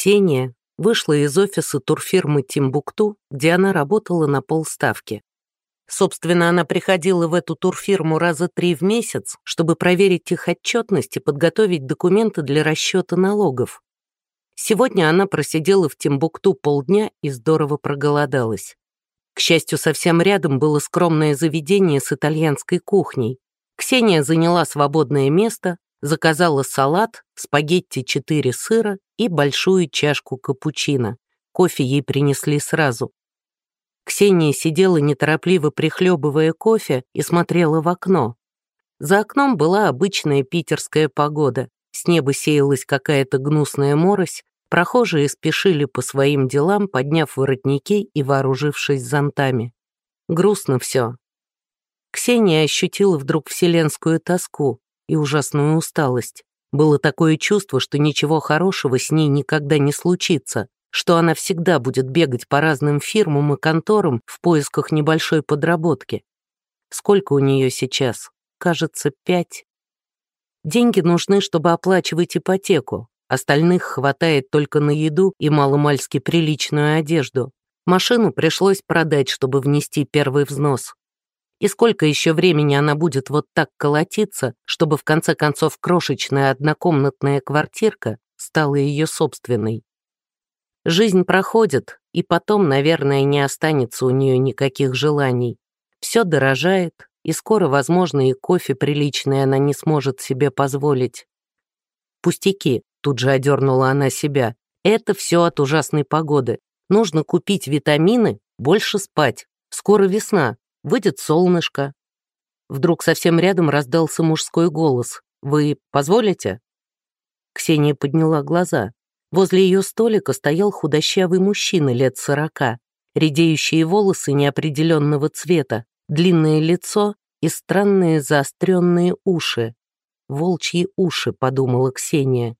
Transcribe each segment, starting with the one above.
Ксения вышла из офиса турфирмы «Тимбукту», где она работала на полставки. Собственно, она приходила в эту турфирму раза три в месяц, чтобы проверить их отчетность и подготовить документы для расчета налогов. Сегодня она просидела в Тимбукту полдня и здорово проголодалась. К счастью, совсем рядом было скромное заведение с итальянской кухней. Ксения заняла свободное место, заказала салат, спагетти четыре сыра и большую чашку капучино. Кофе ей принесли сразу. Ксения сидела неторопливо прихлебывая кофе и смотрела в окно. За окном была обычная питерская погода. С неба сеялась какая-то гнусная морось, прохожие спешили по своим делам, подняв воротники и вооружившись зонтами. Грустно все. Ксения ощутила вдруг вселенскую тоску и ужасную усталость. Было такое чувство, что ничего хорошего с ней никогда не случится, что она всегда будет бегать по разным фирмам и конторам в поисках небольшой подработки. Сколько у нее сейчас? Кажется, пять. Деньги нужны, чтобы оплачивать ипотеку. Остальных хватает только на еду и маломальски приличную одежду. Машину пришлось продать, чтобы внести первый взнос. И сколько еще времени она будет вот так колотиться, чтобы в конце концов крошечная однокомнатная квартирка стала ее собственной? Жизнь проходит, и потом, наверное, не останется у нее никаких желаний. Все дорожает, и скоро, возможно, и кофе приличный она не сможет себе позволить. Пустяки, тут же одернула она себя. Это все от ужасной погоды. Нужно купить витамины, больше спать. Скоро весна, Выйдет солнышко. Вдруг совсем рядом раздался мужской голос. «Вы позволите?» Ксения подняла глаза. Возле ее столика стоял худощавый мужчина лет сорока, редеющие волосы неопределенного цвета, длинное лицо и странные заостренные уши. «Волчьи уши», — подумала Ксения.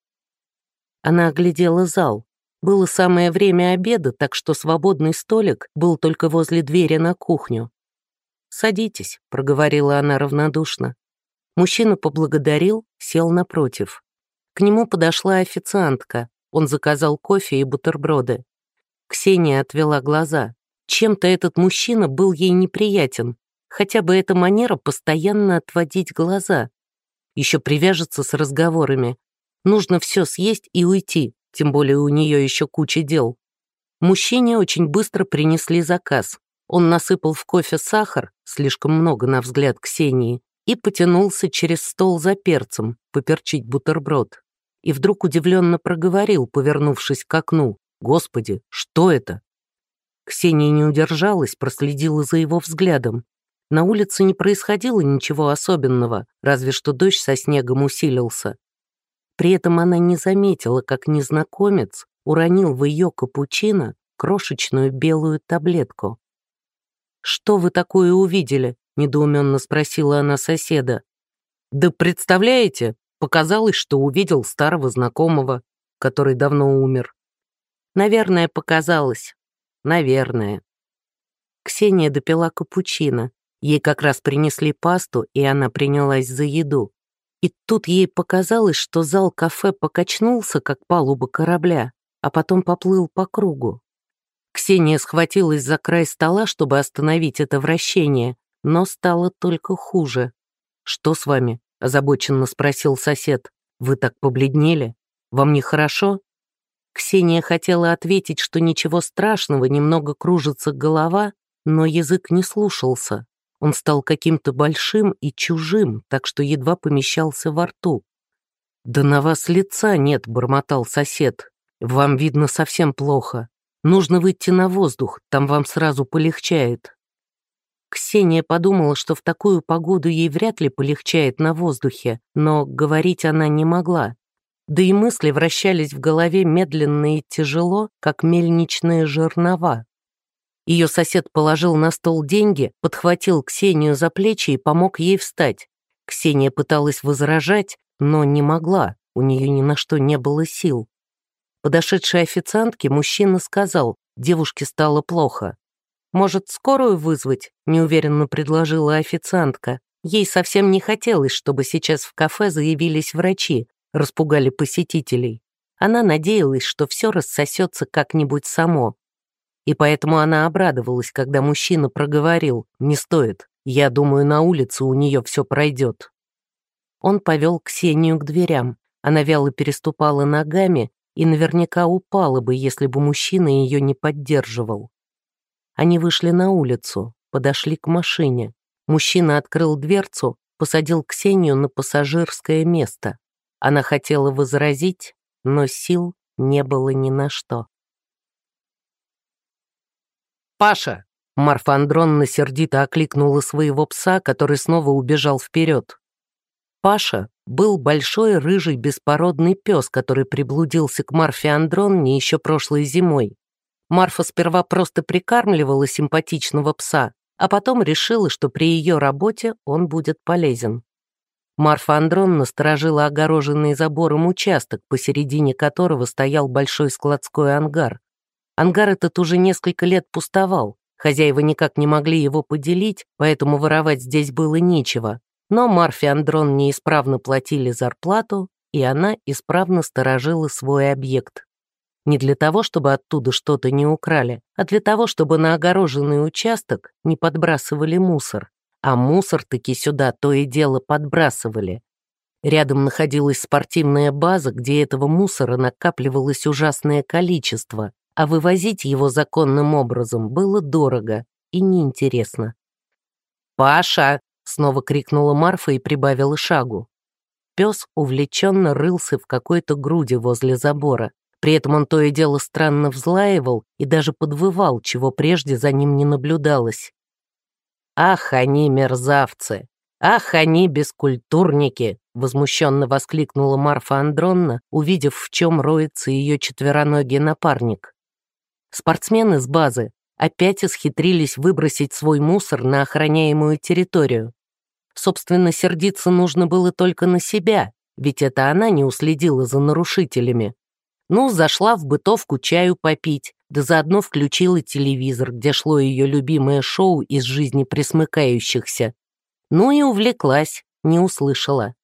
Она оглядела зал. Было самое время обеда, так что свободный столик был только возле двери на кухню. «Садитесь», — проговорила она равнодушно. Мужчина поблагодарил, сел напротив. К нему подошла официантка. Он заказал кофе и бутерброды. Ксения отвела глаза. Чем-то этот мужчина был ей неприятен. Хотя бы эта манера постоянно отводить глаза. Еще привяжется с разговорами. Нужно все съесть и уйти, тем более у нее еще куча дел. Мужчине очень быстро принесли заказ. Он насыпал в кофе сахар, слишком много на взгляд Ксении, и потянулся через стол за перцем, поперчить бутерброд. И вдруг удивленно проговорил, повернувшись к окну. «Господи, что это?» Ксения не удержалась, проследила за его взглядом. На улице не происходило ничего особенного, разве что дождь со снегом усилился. При этом она не заметила, как незнакомец уронил в ее капучино крошечную белую таблетку. «Что вы такое увидели?» — недоуменно спросила она соседа. «Да представляете, показалось, что увидел старого знакомого, который давно умер». «Наверное, показалось. Наверное». Ксения допила капучино. Ей как раз принесли пасту, и она принялась за еду. И тут ей показалось, что зал кафе покачнулся, как палуба корабля, а потом поплыл по кругу. Ксения схватилась за край стола, чтобы остановить это вращение, но стало только хуже. «Что с вами?» — озабоченно спросил сосед. «Вы так побледнели? Вам нехорошо?» Ксения хотела ответить, что ничего страшного, немного кружится голова, но язык не слушался. Он стал каким-то большим и чужим, так что едва помещался во рту. «Да на вас лица нет», — бормотал сосед. «Вам видно совсем плохо. Нужно выйти на воздух, там вам сразу полегчает». Ксения подумала, что в такую погоду ей вряд ли полегчает на воздухе, но говорить она не могла. Да и мысли вращались в голове медленно и тяжело, как мельничные жернова. Ее сосед положил на стол деньги, подхватил Ксению за плечи и помог ей встать. Ксения пыталась возражать, но не могла, у нее ни на что не было сил. Подошедшей официантке мужчина сказал, девушке стало плохо. «Может, скорую вызвать?» — неуверенно предложила официантка. Ей совсем не хотелось, чтобы сейчас в кафе заявились врачи, распугали посетителей. Она надеялась, что все рассосется как-нибудь само. И поэтому она обрадовалась, когда мужчина проговорил «Не стоит, я думаю, на улице у нее все пройдет». Он повел Ксению к дверям. Она вяло переступала ногами и наверняка упала бы, если бы мужчина ее не поддерживал. Они вышли на улицу, подошли к машине. Мужчина открыл дверцу, посадил Ксению на пассажирское место. Она хотела возразить, но сил не было ни на что. «Паша!» Марфа Андронна сердито окликнула своего пса, который снова убежал вперед. Паша был большой рыжий беспородный пес, который приблудился к Марфе Андронне еще прошлой зимой. Марфа сперва просто прикармливала симпатичного пса, а потом решила, что при ее работе он будет полезен. Марфа Андронна сторожила огороженный забором участок, посередине которого стоял большой складской ангар. Ангар этот уже несколько лет пустовал, хозяева никак не могли его поделить, поэтому воровать здесь было нечего. Но Марфе Андрон неисправно платили зарплату, и она исправно сторожила свой объект. Не для того, чтобы оттуда что-то не украли, а для того, чтобы на огороженный участок не подбрасывали мусор а мусор таки сюда то и дело подбрасывали. Рядом находилась спортивная база, где этого мусора накапливалось ужасное количество, а вывозить его законным образом было дорого и неинтересно. «Паша!» — снова крикнула Марфа и прибавила шагу. Пес увлеченно рылся в какой-то груди возле забора. При этом он то и дело странно взлаивал и даже подвывал, чего прежде за ним не наблюдалось. «Ах, они мерзавцы! Ах, они бескультурники!» возмущенно воскликнула Марфа Андронна, увидев, в чем роется ее четвероногий напарник. Спортсмены с базы опять исхитрились выбросить свой мусор на охраняемую территорию. Собственно, сердиться нужно было только на себя, ведь это она не уследила за нарушителями. Ну, зашла в бытовку чаю попить, да заодно включила телевизор, где шло ее любимое шоу из жизни присмыкающихся. Ну и увлеклась, не услышала.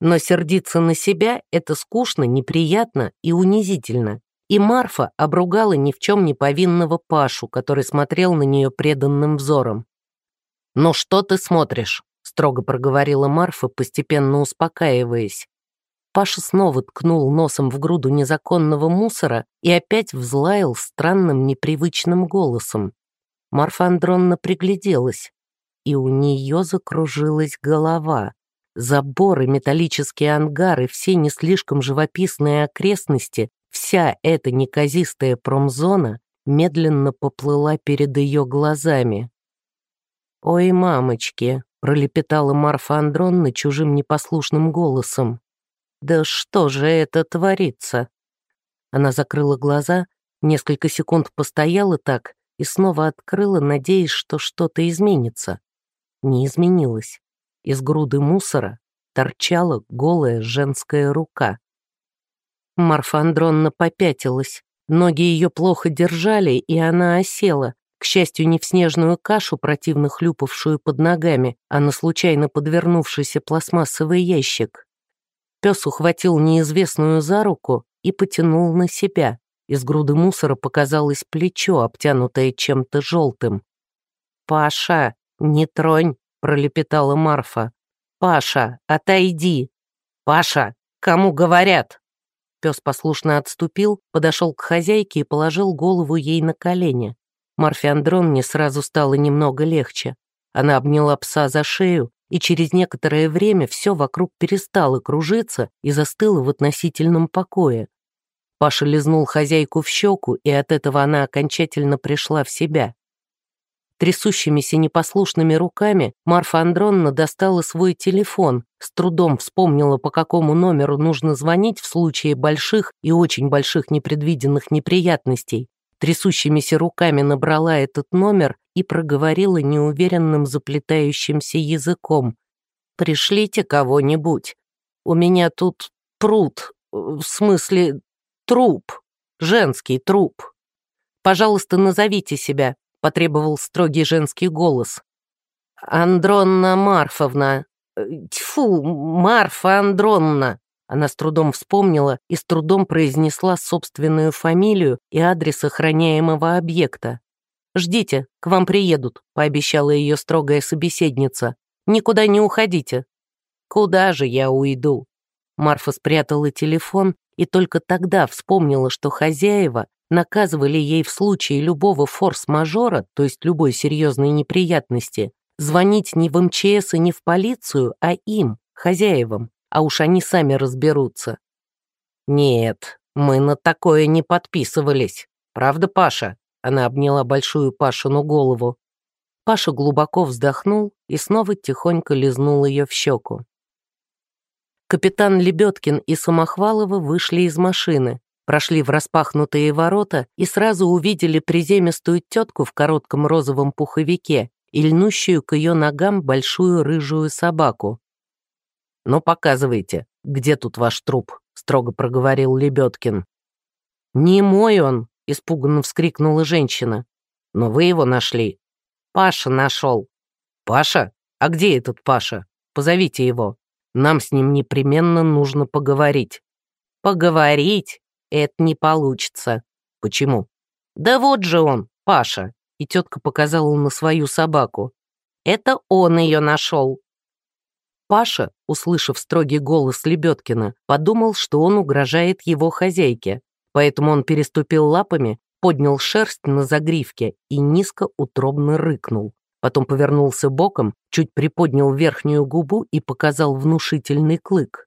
Но сердиться на себя — это скучно, неприятно и унизительно. И Марфа обругала ни в чем не повинного Пашу, который смотрел на нее преданным взором. «Ну что ты смотришь?» — строго проговорила Марфа, постепенно успокаиваясь. Паша снова ткнул носом в груду незаконного мусора и опять взлаял странным непривычным голосом. Марфа Андронна пригляделась, и у нее закружилась голова. Заборы, металлические ангары, все не слишком живописные окрестности, вся эта неказистая промзона медленно поплыла перед ее глазами. «Ой, мамочки!» — пролепетала Марфа Андронна чужим непослушным голосом. Да что же это творится? Она закрыла глаза, несколько секунд постояла так и снова открыла, надеясь, что что-то изменится. Не изменилось. Из груды мусора торчала голая женская рука. Марфа Андронна попятилась. Ноги ее плохо держали, и она осела, к счастью, не в снежную кашу, противно хлюпавшую под ногами, а на случайно подвернувшийся пластмассовый ящик. Пес ухватил неизвестную за руку и потянул на себя. Из груды мусора показалось плечо, обтянутое чем-то желтым. «Паша, не тронь!» — пролепетала Марфа. «Паша, отойди!» «Паша, кому говорят?» Пес послушно отступил, подошел к хозяйке и положил голову ей на колени. Марфе Андронне сразу стало немного легче. Она обняла пса за шею и через некоторое время все вокруг перестало кружиться и застыло в относительном покое. Паша лизнул хозяйку в щеку, и от этого она окончательно пришла в себя. Трясущимися непослушными руками Марфа Андронна достала свой телефон, с трудом вспомнила, по какому номеру нужно звонить в случае больших и очень больших непредвиденных неприятностей, трясущимися руками набрала этот номер и проговорила неуверенным заплетающимся языком. «Пришлите кого-нибудь. У меня тут пруд, в смысле труп, женский труп. Пожалуйста, назовите себя», — потребовал строгий женский голос. «Андронна Марфовна. Тьфу, Марфа Андронна», Она с трудом вспомнила и с трудом произнесла собственную фамилию и адрес охраняемого объекта. «Ждите, к вам приедут», — пообещала ее строгая собеседница. «Никуда не уходите». «Куда же я уйду?» Марфа спрятала телефон и только тогда вспомнила, что хозяева наказывали ей в случае любого форс-мажора, то есть любой серьезной неприятности, звонить не в МЧС и не в полицию, а им, хозяевам, а уж они сами разберутся. «Нет, мы на такое не подписывались. Правда, Паша?» Она обняла большую Пашину голову. Паша глубоко вздохнул и снова тихонько лизнул ее в щеку. Капитан Лебедкин и Самохвалова вышли из машины, прошли в распахнутые ворота и сразу увидели приземистую тетку в коротком розовом пуховике и льнущую к ее ногам большую рыжую собаку. «Ну, показывайте, где тут ваш труп?» — строго проговорил Лебедкин. «Не мой он!» — испуганно вскрикнула женщина. «Но вы его нашли». «Паша нашел». «Паша? А где этот Паша? Позовите его. Нам с ним непременно нужно поговорить». «Поговорить? Это не получится». «Почему?» «Да вот же он, Паша!» И тетка показала на свою собаку. «Это он ее нашел. Паша, услышав строгий голос Лебедкина, подумал, что он угрожает его хозяйке, поэтому он переступил лапами, поднял шерсть на загривке и низко утробно рыкнул. Потом повернулся боком, чуть приподнял верхнюю губу и показал внушительный клык.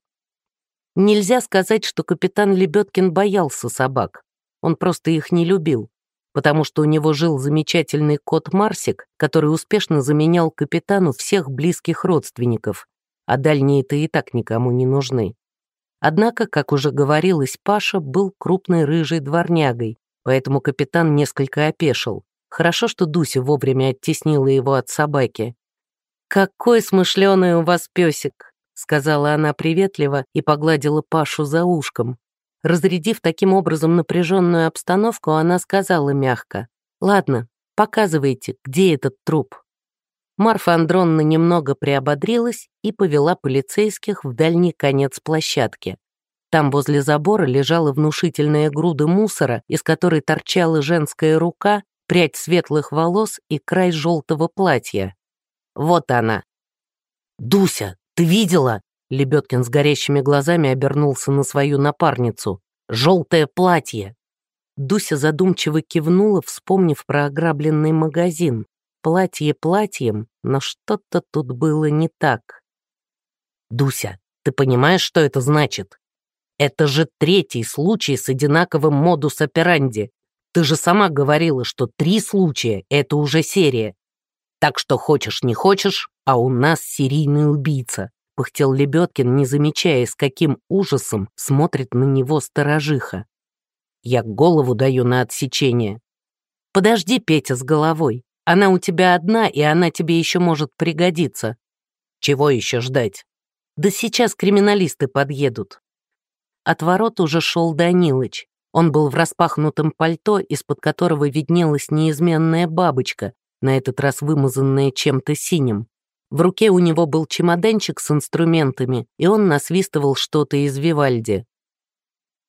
Нельзя сказать, что капитан Лебедкин боялся собак. Он просто их не любил, потому что у него жил замечательный кот Марсик, который успешно заменял капитану всех близких родственников, а дальние-то и так никому не нужны. Однако, как уже говорилось, Паша был крупной рыжей дворнягой, поэтому капитан несколько опешил. Хорошо, что Дуся вовремя оттеснила его от собаки. «Какой смышленый у вас песик!» — сказала она приветливо и погладила Пашу за ушком. Разрядив таким образом напряженную обстановку, она сказала мягко, «Ладно, показывайте, где этот труп». Марфа Андронна немного приободрилась и повела полицейских в дальний конец площадки. Там возле забора лежала внушительная груда мусора, из которой торчала женская рука, прядь светлых волос и край желтого платья. Вот она. «Дуся, ты видела?» Лебедкин с горящими глазами обернулся на свою напарницу. «Желтое платье!» Дуся задумчиво кивнула, вспомнив про ограбленный магазин. Платье платьем, но что-то тут было не так. «Дуся, ты понимаешь, что это значит? Это же третий случай с одинаковым модус операнди. Ты же сама говорила, что три случая — это уже серия. Так что хочешь не хочешь, а у нас серийный убийца», — пыхтел Лебедкин, не замечая, с каким ужасом смотрит на него сторожиха. «Я голову даю на отсечение». «Подожди, Петя, с головой. Она у тебя одна, и она тебе еще может пригодиться. Чего еще ждать? Да сейчас криминалисты подъедут. От ворот уже шел Данилыч. Он был в распахнутом пальто, из-под которого виднелась неизменная бабочка, на этот раз вымазанная чем-то синим. В руке у него был чемоданчик с инструментами, и он насвистывал что-то из Вивальди.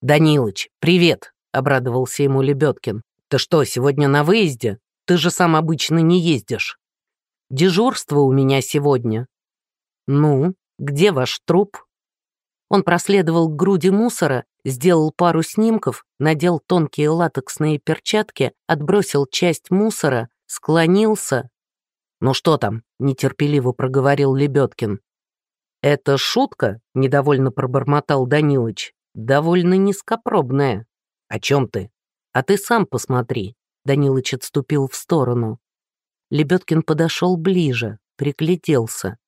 «Данилыч, привет!» — обрадовался ему Лебедкин. «Ты что, сегодня на выезде?» Ты же сам обычно не ездишь. Дежурство у меня сегодня. Ну, где ваш труп? Он проследовал к груди мусора, сделал пару снимков, надел тонкие латексные перчатки, отбросил часть мусора, склонился. «Ну что там?» — нетерпеливо проговорил Лебедкин. «Это шутка?» — недовольно пробормотал Данилыч. «Довольно низкопробная. О чем ты? А ты сам посмотри. Данилыч отступил в сторону. Лебедкин подошел ближе, пригляделся.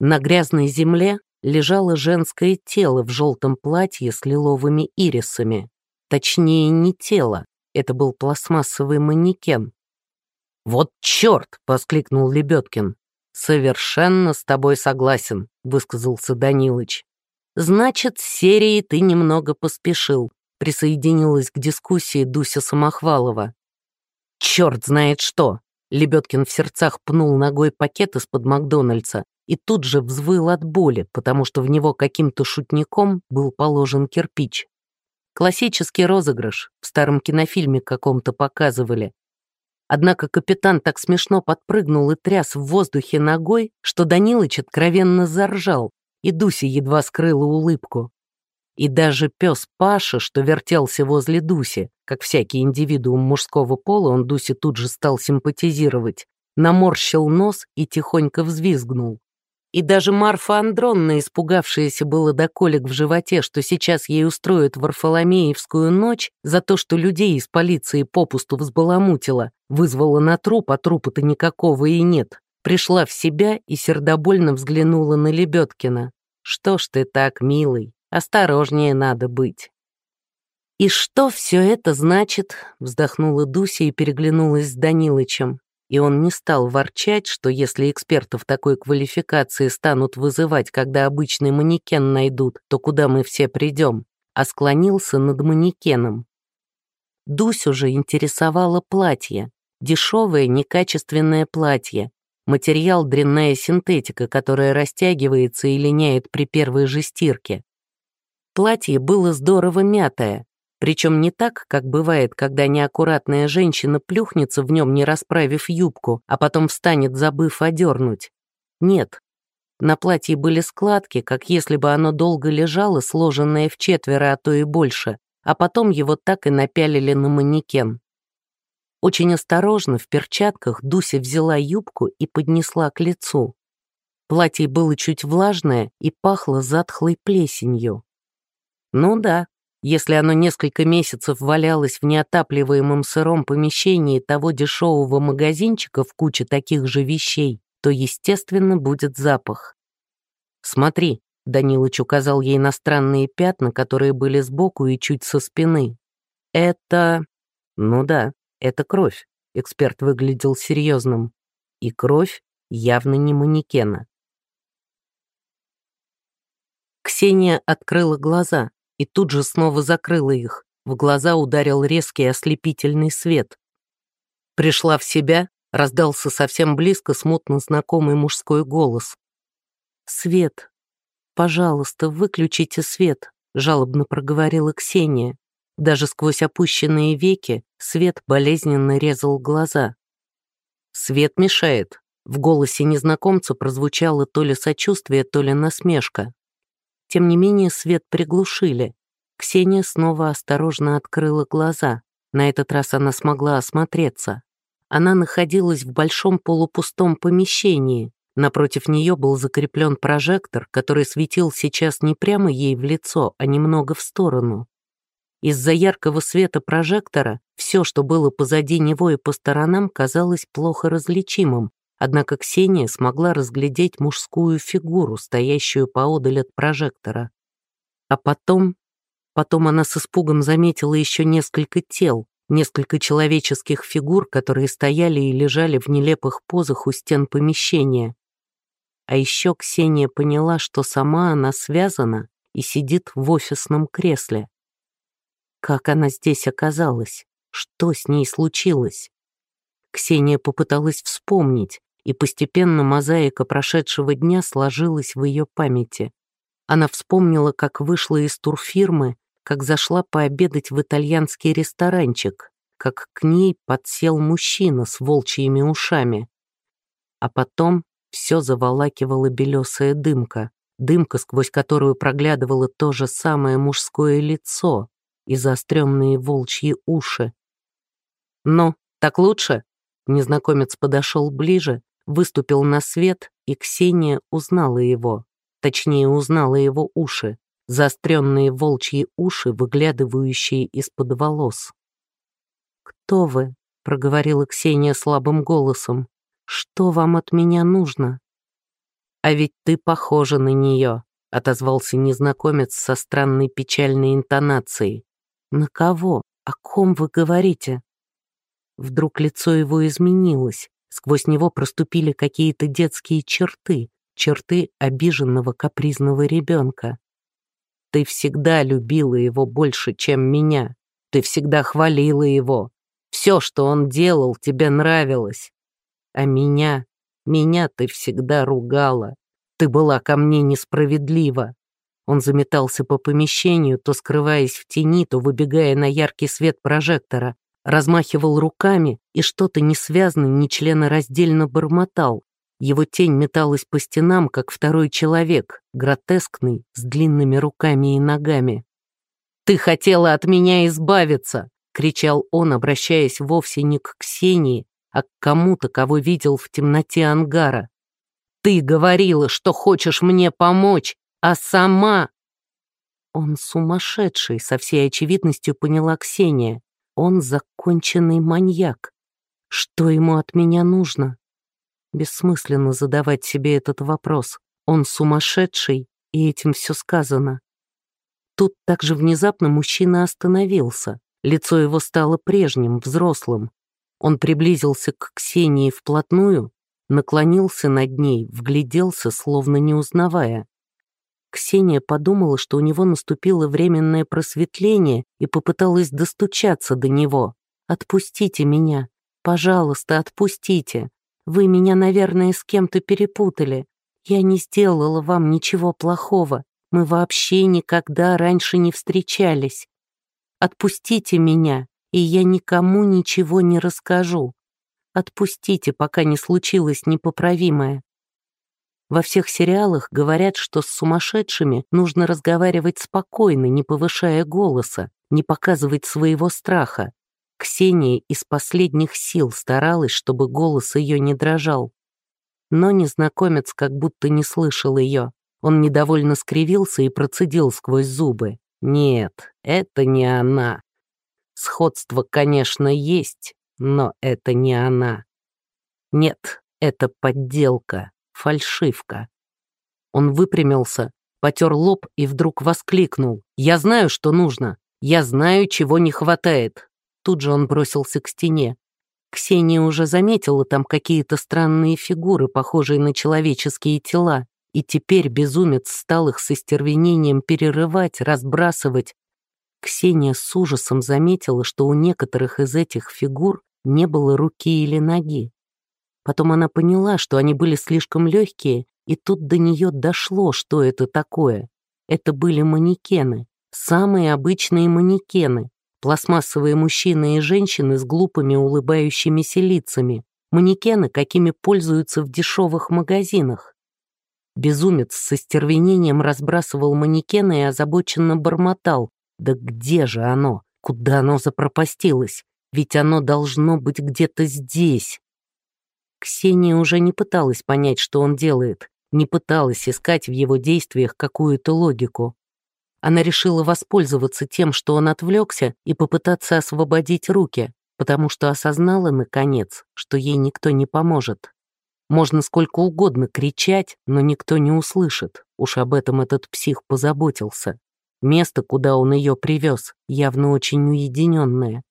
На грязной земле лежало женское тело в желтом платье с лиловыми ирисами. Точнее, не тело, это был пластмассовый манекен. «Вот черт!» — воскликнул Лебедкин. «Совершенно с тобой согласен», — высказался Данилыч. «Значит, с серией ты немного поспешил», — присоединилась к дискуссии Дуся Самохвалова. «Черт знает что!» Лебедкин в сердцах пнул ногой пакет из-под Макдональдса, и тут же взвыл от боли, потому что в него каким-то шутником был положен кирпич. Классический розыгрыш, в старом кинофильме каком-то показывали. Однако капитан так смешно подпрыгнул и тряс в воздухе ногой, что Данилыч откровенно заржал, и Дуся едва скрыла улыбку. И даже пес Паша, что вертелся возле Дуси, как всякий индивидуум мужского пола, он Дусе тут же стал симпатизировать, наморщил нос и тихонько взвизгнул. И даже Марфа Андронна, испугавшаяся было до колик в животе, что сейчас ей устроят Варфоломеевскую ночь за то, что людей из полиции попусту взбаламутила, вызвала на труп, а трупа-то никакого и нет, пришла в себя и сердобольно взглянула на Лебедкина. «Что ж ты так, милый?» Осторожнее надо быть. «И что все это значит?» — вздохнула Дуся и переглянулась с Данилычем. И он не стал ворчать, что если экспертов такой квалификации станут вызывать, когда обычный манекен найдут, то куда мы все придем, а склонился над манекеном. Дусю же интересовало платье. Дешевое, некачественное платье. Материал дрянная синтетика, которая растягивается и линяет при первой же стирке. Платье было здорово мятое, причем не так, как бывает, когда неаккуратная женщина плюхнется в нем, не расправив юбку, а потом встанет, забыв одернуть. Нет. На платье были складки, как если бы оно долго лежало, сложенное в четверо, а то и больше, а потом его так и напялили на манекен. Очень осторожно, в перчатках, Дуся взяла юбку и поднесла к лицу. Платье было чуть влажное и пахло затхлой плесенью. Ну да, если оно несколько месяцев валялось в неотапливаемом сыром помещении того дешевого магазинчика в куче таких же вещей, то, естественно, будет запах. «Смотри», — Данилыч указал ей на странные пятна, которые были сбоку и чуть со спины. «Это...» «Ну да, это кровь», — эксперт выглядел серьезным. «И кровь явно не манекена». Ксения открыла глаза и тут же снова закрыла их. В глаза ударил резкий ослепительный свет. Пришла в себя, раздался совсем близко смутно знакомый мужской голос. «Свет, пожалуйста, выключите свет», — жалобно проговорила Ксения. Даже сквозь опущенные веки свет болезненно резал глаза. «Свет мешает», — в голосе незнакомца прозвучало то ли сочувствие, то ли насмешка. Тем не менее свет приглушили. Ксения снова осторожно открыла глаза. На этот раз она смогла осмотреться. Она находилась в большом полупустом помещении. Напротив нее был закреплен прожектор, который светил сейчас не прямо ей в лицо, а немного в сторону. Из-за яркого света прожектора все, что было позади него и по сторонам, казалось плохо различимым, Однако Ксения смогла разглядеть мужскую фигуру, стоящую поодаль от прожектора. А потом... Потом она с испугом заметила еще несколько тел, несколько человеческих фигур, которые стояли и лежали в нелепых позах у стен помещения. А еще Ксения поняла, что сама она связана и сидит в офисном кресле. Как она здесь оказалась? Что с ней случилось? Ксения попыталась вспомнить, и постепенно мозаика прошедшего дня сложилась в ее памяти. Она вспомнила, как вышла из турфирмы, как зашла пообедать в итальянский ресторанчик, как к ней подсел мужчина с волчьими ушами. А потом все заволакивала белесая дымка, дымка, сквозь которую проглядывало то же самое мужское лицо и заостренные волчьи уши. «Ну, так лучше?» Незнакомец подошел ближе, выступил на свет, и Ксения узнала его. Точнее, узнала его уши, заостренные волчьи уши, выглядывающие из-под волос. «Кто вы?» — проговорила Ксения слабым голосом. «Что вам от меня нужно?» «А ведь ты похожа на нее», — отозвался незнакомец со странной печальной интонацией. «На кого? О ком вы говорите?» Вдруг лицо его изменилось, сквозь него проступили какие-то детские черты, черты обиженного капризного ребенка. Ты всегда любила его больше, чем меня. Ты всегда хвалила его. Все, что он делал, тебе нравилось. А меня, меня ты всегда ругала. Ты была ко мне несправедлива. Он заметался по помещению, то скрываясь в тени, то выбегая на яркий свет прожектора, размахивал руками и что-то несвязно, нечленораздельно бормотал. Его тень металась по стенам, как второй человек, гротескный, с длинными руками и ногами. «Ты хотела от меня избавиться!» — кричал он, обращаясь вовсе не к Ксении, а к кому-то, кого видел в темноте ангара. «Ты говорила, что хочешь мне помочь, а сама...» Он сумасшедший, со всей очевидностью поняла Ксения. Он законченный маньяк. Что ему от меня нужно? Бессмысленно задавать себе этот вопрос. Он сумасшедший, и этим все сказано. Тут также внезапно мужчина остановился. Лицо его стало прежним, взрослым. Он приблизился к Ксении вплотную, наклонился над ней, вгляделся, словно не узнавая. Ксения подумала, что у него наступило временное просветление и попыталась достучаться до него. «Отпустите меня. Пожалуйста, отпустите. Вы меня, наверное, с кем-то перепутали. Я не сделала вам ничего плохого. Мы вообще никогда раньше не встречались. Отпустите меня, и я никому ничего не расскажу. Отпустите, пока не случилось непоправимое. Во всех сериалах говорят, что с сумасшедшими нужно разговаривать спокойно, не повышая голоса, не показывать своего страха. Ксения из последних сил старалась, чтобы голос ее не дрожал. Но незнакомец как будто не слышал ее. Он недовольно скривился и процедил сквозь зубы. «Нет, это не она. Сходство, конечно, есть, но это не она. Нет, это подделка фальшивка. Он выпрямился, потер лоб и вдруг воскликнул. «Я знаю, что нужно. Я знаю, чего не хватает». Тут же он бросился к стене. Ксения уже заметила там какие-то странные фигуры, похожие на человеческие тела, и теперь безумец стал их с истервенением перерывать, разбрасывать. Ксения с ужасом заметила, что у некоторых из этих фигур не было руки или ноги. Потом она поняла, что они были слишком легкие, и тут до нее дошло, что это такое. Это были манекены, самые обычные манекены, пластмассовые мужчины и женщины с глупыми улыбающимися лицами, манекены, какими пользуются в дешевых магазинах. Безумец с остервенением разбрасывал манекены и озабоченно бормотал. «Да где же оно? Куда оно запропастилось? Ведь оно должно быть где-то здесь». Ксения уже не пыталась понять, что он делает, не пыталась искать в его действиях какую-то логику. Она решила воспользоваться тем, что он отвлекся, и попытаться освободить руки, потому что осознала, наконец, что ей никто не поможет. Можно сколько угодно кричать, но никто не услышит. Уж об этом этот псих позаботился. Место, куда он ее привез, явно очень уединенное.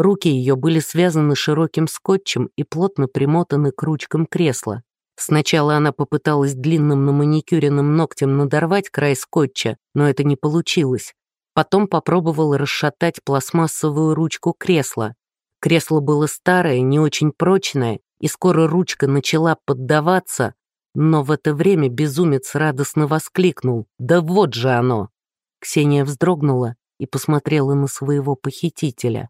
Руки ее были связаны широким скотчем и плотно примотаны к ручкам кресла. Сначала она попыталась длинным на маникюренным ногтем надорвать край скотча, но это не получилось. Потом попробовала расшатать пластмассовую ручку кресла. Кресло было старое, не очень прочное, и скоро ручка начала поддаваться, но в это время безумец радостно воскликнул «Да вот же оно!». Ксения вздрогнула и посмотрела на своего похитителя.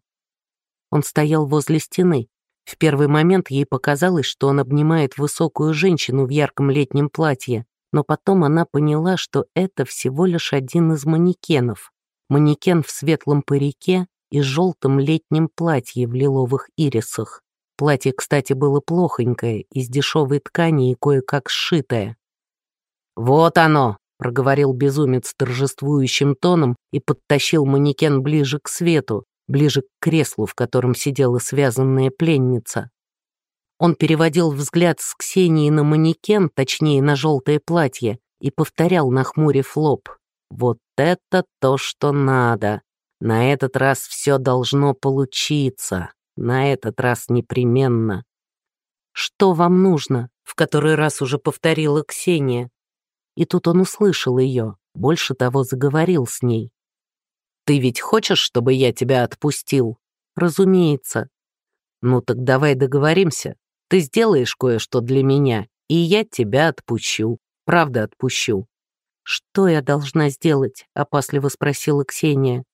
Он стоял возле стены. В первый момент ей показалось, что он обнимает высокую женщину в ярком летнем платье, но потом она поняла, что это всего лишь один из манекенов. Манекен в светлом парике и желтом летнем платье в лиловых ирисах. Платье, кстати, было плохонькое, из дешевой ткани и кое-как сшитое. «Вот оно!» — проговорил безумец торжествующим тоном и подтащил манекен ближе к свету, ближе к креслу, в котором сидела связанная пленница. Он переводил взгляд с Ксении на манекен, точнее, на желтое платье, и повторял, нахмурив лоб. «Вот это то, что надо. На этот раз все должно получиться. На этот раз непременно». «Что вам нужно?» — в который раз уже повторила Ксения. И тут он услышал ее, больше того заговорил с ней. Ты ведь хочешь, чтобы я тебя отпустил? Разумеется. Ну так давай договоримся. Ты сделаешь кое-что для меня, и я тебя отпущу. правда отпущу». «Что я должна сделать?» — опасливо спросила Ксения.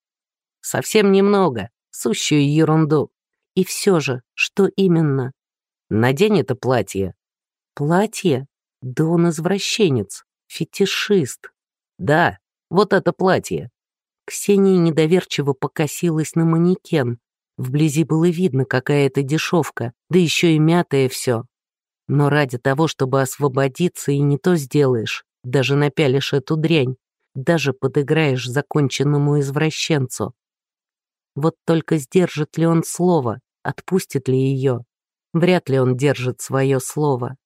«Совсем немного, сущую ерунду. И все же, что именно?» «Надень это платье». «Платье? Да он извращенец, фетишист». «Да, вот это платье». Ксения недоверчиво покосилась на манекен. Вблизи было видно, какая это дешевка, да еще и мятое все. Но ради того, чтобы освободиться, и не то сделаешь, даже напялишь эту дрянь, даже подыграешь законченному извращенцу. Вот только сдержит ли он слово, отпустит ли ее? Вряд ли он держит свое слово.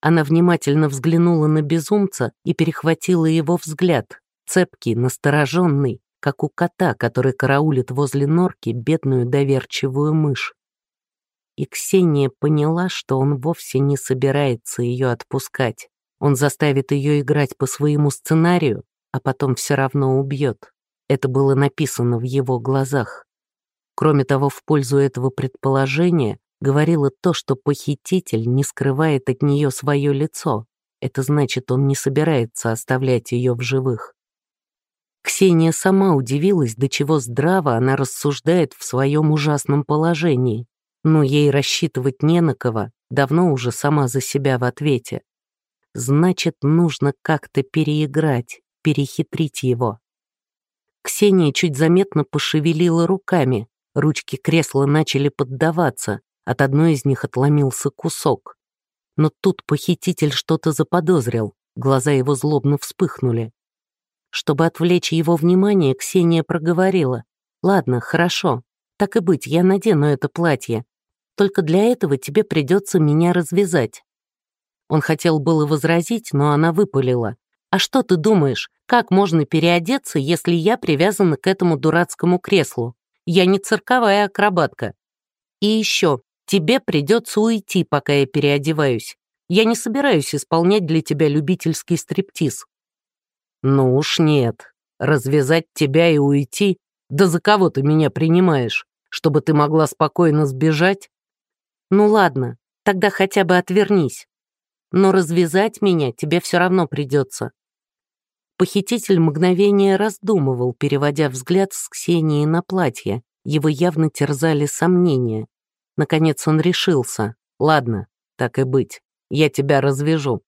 Она внимательно взглянула на безумца и перехватила его взгляд, цепкий, настороженный, как у кота, который караулит возле норки бедную доверчивую мышь. И Ксения поняла, что он вовсе не собирается ее отпускать. Он заставит ее играть по своему сценарию, а потом все равно убьет. Это было написано в его глазах. Кроме того, в пользу этого предположения говорило то, что похититель не скрывает от нее свое лицо. Это значит, он не собирается оставлять ее в живых. Ксения сама удивилась, до чего здраво она рассуждает в своем ужасном положении. Но ей рассчитывать не на кого, давно уже сама за себя в ответе. Значит, нужно как-то переиграть, перехитрить его. Ксения чуть заметно пошевелила руками, ручки кресла начали поддаваться, от одной из них отломился кусок. Но тут похититель что-то заподозрил, глаза его злобно вспыхнули. Чтобы отвлечь его внимание, Ксения проговорила. «Ладно, хорошо. Так и быть, я надену это платье. Только для этого тебе придется меня развязать». Он хотел было возразить, но она выпалила. «А что ты думаешь, как можно переодеться, если я привязана к этому дурацкому креслу? Я не цирковая акробатка. И еще, тебе придется уйти, пока я переодеваюсь. Я не собираюсь исполнять для тебя любительский стриптиз. «Ну уж нет. Развязать тебя и уйти? Да за кого ты меня принимаешь? Чтобы ты могла спокойно сбежать?» «Ну ладно, тогда хотя бы отвернись. Но развязать меня тебе все равно придется». Похититель мгновение раздумывал, переводя взгляд с Ксении на платье. Его явно терзали сомнения. Наконец он решился. «Ладно, так и быть. Я тебя развяжу.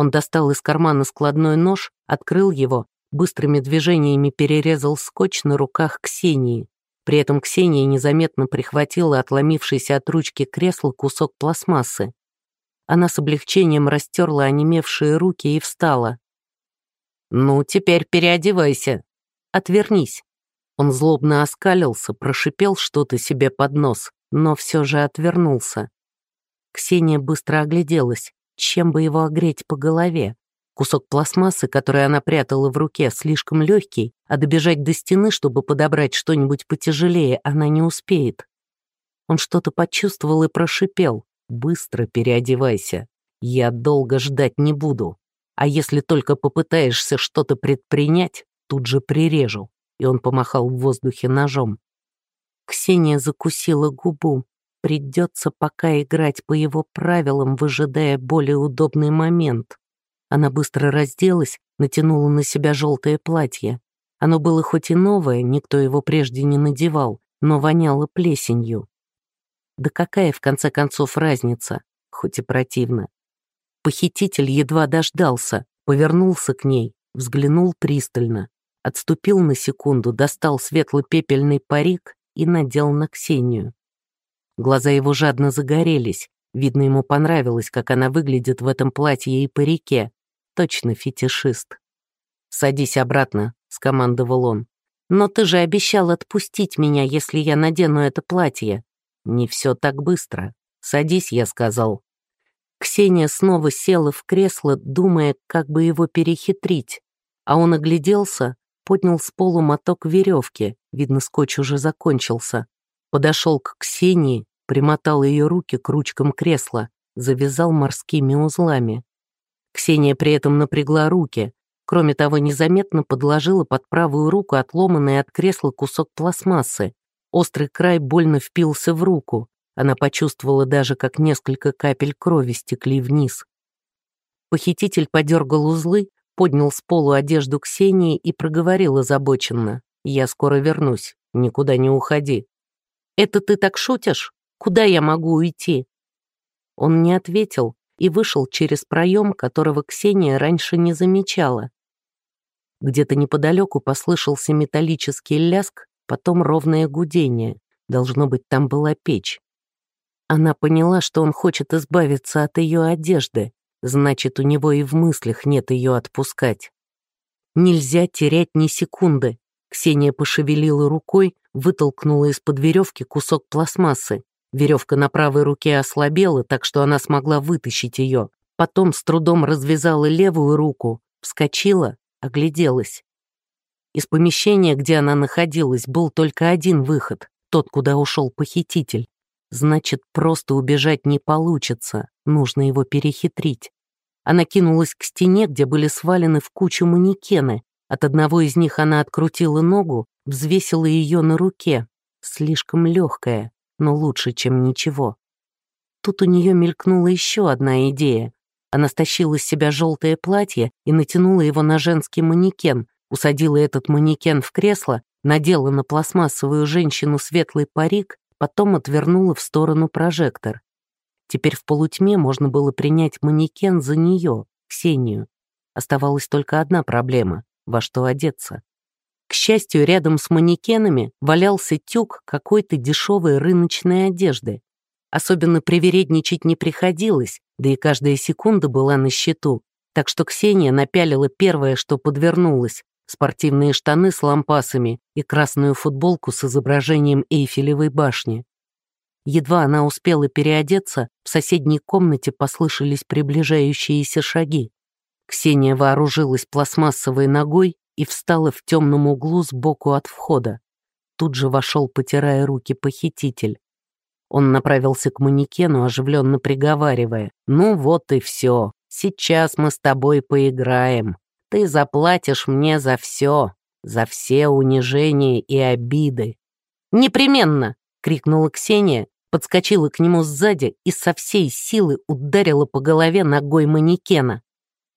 Он достал из кармана складной нож, открыл его, быстрыми движениями перерезал скотч на руках Ксении. При этом Ксения незаметно прихватила отломившийся от ручки кресла кусок пластмассы. Она с облегчением растерла онемевшие руки и встала. «Ну, теперь переодевайся. Отвернись». Он злобно оскалился, прошипел что-то себе под нос, но все же отвернулся. Ксения быстро огляделась чем бы его огреть по голове. Кусок пластмассы, который она прятала в руке, слишком легкий, а добежать до стены, чтобы подобрать что-нибудь потяжелее, она не успеет. Он что-то почувствовал и прошипел. «Быстро переодевайся. Я долго ждать не буду. А если только попытаешься что-то предпринять, тут же прирежу». И он помахал в воздухе ножом. Ксения закусила губу. Придется пока играть по его правилам, выжидая более удобный момент. Она быстро разделась, натянула на себя желтое платье. Оно было хоть и новое, никто его прежде не надевал, но воняло плесенью. Да какая, в конце концов, разница, хоть и противно. Похититель едва дождался, повернулся к ней, взглянул пристально, отступил на секунду, достал светло-пепельный парик и надел на Ксению. Глаза его жадно загорелись. Видно, ему понравилось, как она выглядит в этом платье и парике. Точно фетишист. «Садись обратно», — скомандовал он. «Но ты же обещал отпустить меня, если я надену это платье». «Не все так быстро. Садись», — я сказал. Ксения снова села в кресло, думая, как бы его перехитрить. А он огляделся, поднял с полу моток веревки, видно, скотч уже закончился, подошел к Ксении, примотал ее руки к ручкам кресла, завязал морскими узлами. Ксения при этом напрягла руки, кроме того, незаметно подложила под правую руку отломанный от кресла кусок пластмассы. Острый край больно впился в руку. Она почувствовала даже, как несколько капель крови стекли вниз. Похититель подергал узлы, поднял с полу одежду Ксении и проговорил озабоченно. «Я скоро вернусь, никуда не уходи». «Это ты так шутишь? Куда я могу уйти?» Он не ответил и вышел через проем, которого Ксения раньше не замечала. Где-то неподалеку послышался металлический ляск, потом ровное гудение. Должно быть, там была печь. Она поняла, что он хочет избавиться от ее одежды, значит, у него и в мыслях нет ее отпускать. Нельзя терять ни секунды. Ксения пошевелила рукой, вытолкнула из-под веревки кусок пластмассы. Веревка на правой руке ослабела, так что она смогла вытащить ее. Потом с трудом развязала левую руку, вскочила, огляделась. Из помещения, где она находилась, был только один выход, тот, куда ушел похититель. Значит, просто убежать не получится, нужно его перехитрить. Она кинулась к стене, где были свалены в кучу манекены. От одного из них она открутила ногу, взвесила ее на руке. Слишком легкая, но лучше, чем ничего. Тут у нее мелькнула еще одна идея. Она стащила с себя желтое платье и натянула его на женский манекен, усадила этот манекен в кресло, надела на пластмассовую женщину светлый парик, потом отвернула в сторону прожектор. Теперь в полутьме можно было принять манекен за нее, Ксению. Оставалась только одна проблема — во что одеться. К счастью, рядом с манекенами валялся тюк какой-то дешевой рыночной одежды. Особенно привередничать не приходилось, да и каждая секунда была на счету. Так что Ксения напялила первое, что подвернулось — спортивные штаны с лампасами и красную футболку с изображением Эйфелевой башни. Едва она успела переодеться, в соседней комнате послышались приближающиеся шаги. Ксения вооружилась пластмассовой ногой и встала в темном углу сбоку от входа. Тут же вошел, потирая руки, похититель. Он направился к манекену, оживленно приговаривая. «Ну вот и все. Сейчас мы с тобой поиграем. Ты заплатишь мне за все, за все унижения и обиды». «Непременно!» — крикнула Ксения, подскочила к нему сзади и со всей силы ударила по голове ногой манекена.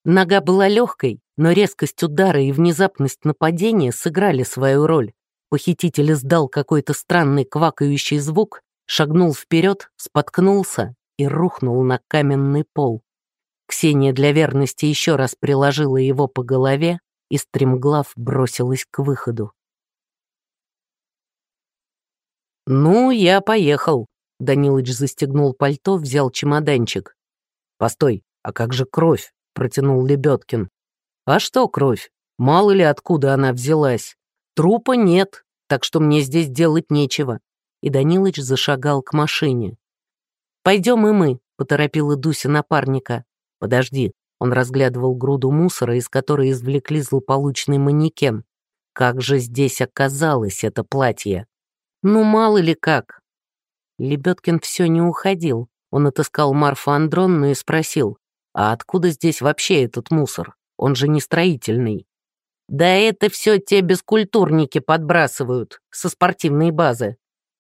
Нога была легкой, но резкость удара и внезапность нападения сыграли свою роль. Похититель издал какой-то странный квакающий звук, шагнул вперед, споткнулся и рухнул на каменный пол. Ксения для верности еще раз приложила его по голове и стремглав бросилась к выходу. «Ну, я поехал», — Данилыч застегнул пальто, взял чемоданчик. «Постой, а как же кровь?» — протянул Лебедкин. А что кровь? Мало ли откуда она взялась. Трупа нет, так что мне здесь делать нечего. И Данилыч зашагал к машине. «Пойдем и мы», — поторопила Дуся напарника. «Подожди», — он разглядывал груду мусора, из которой извлекли злополучный манекен. «Как же здесь оказалось это платье?» «Ну, мало ли как». Лебедкин все не уходил. Он отыскал Марфу Андронну и спросил, «А откуда здесь вообще этот мусор?» он же не строительный. Да это все те бескультурники подбрасывают со спортивной базы.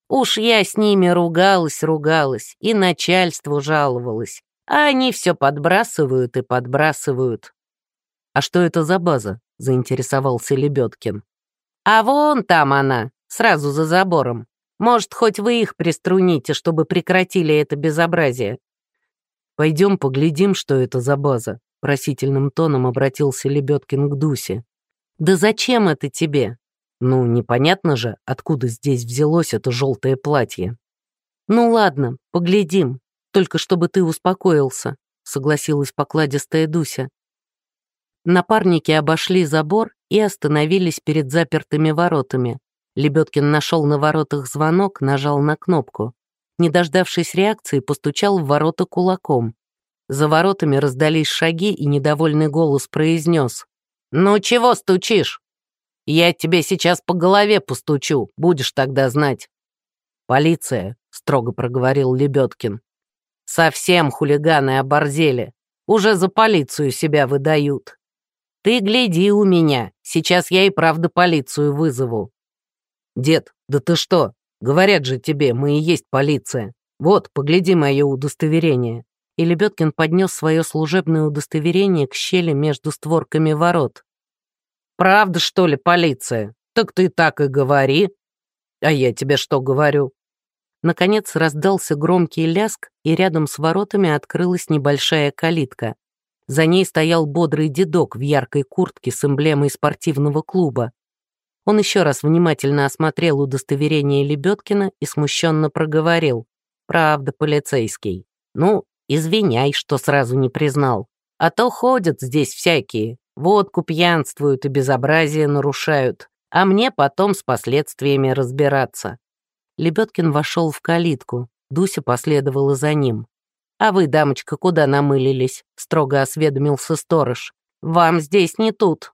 Уж я с ними ругалась, ругалась, и начальству жаловалась. А они все подбрасывают и подбрасывают. «А что это за база?» — заинтересовался Лебедкин. «А вон там она, сразу за забором. Может, хоть вы их приструните, чтобы прекратили это безобразие?» «Пойдем поглядим, что это за база», Просительным тоном обратился Лебедкин к Дусе. «Да зачем это тебе?» «Ну, непонятно же, откуда здесь взялось это желтое платье». «Ну ладно, поглядим, только чтобы ты успокоился», согласилась покладистая Дуся. Напарники обошли забор и остановились перед запертыми воротами. Лебедкин нашел на воротах звонок, нажал на кнопку. Не дождавшись реакции, постучал в ворота кулаком. За воротами раздались шаги, и недовольный голос произнес. «Ну чего стучишь? Я тебе сейчас по голове постучу, будешь тогда знать». «Полиция», — строго проговорил Лебедкин. «Совсем хулиганы оборзели. Уже за полицию себя выдают. Ты гляди у меня, сейчас я и правда полицию вызову». «Дед, да ты что? Говорят же тебе, мы и есть полиция. Вот, погляди мое удостоверение. и Лебедкин поднес свое служебное удостоверение к щели между створками ворот. «Правда, что ли, полиция? Так ты так и говори. А я тебе что говорю?» Наконец раздался громкий ляск, и рядом с воротами открылась небольшая калитка. За ней стоял бодрый дедок в яркой куртке с эмблемой спортивного клуба. Он еще раз внимательно осмотрел удостоверение Лебедкина и смущенно проговорил. «Правда, полицейский. Ну, извиняй, что сразу не признал. А то ходят здесь всякие, водку пьянствуют и безобразие нарушают, а мне потом с последствиями разбираться». Лебедкин вошел в калитку, Дуся последовала за ним. «А вы, дамочка, куда намылились?» — строго осведомился сторож. «Вам здесь не тут».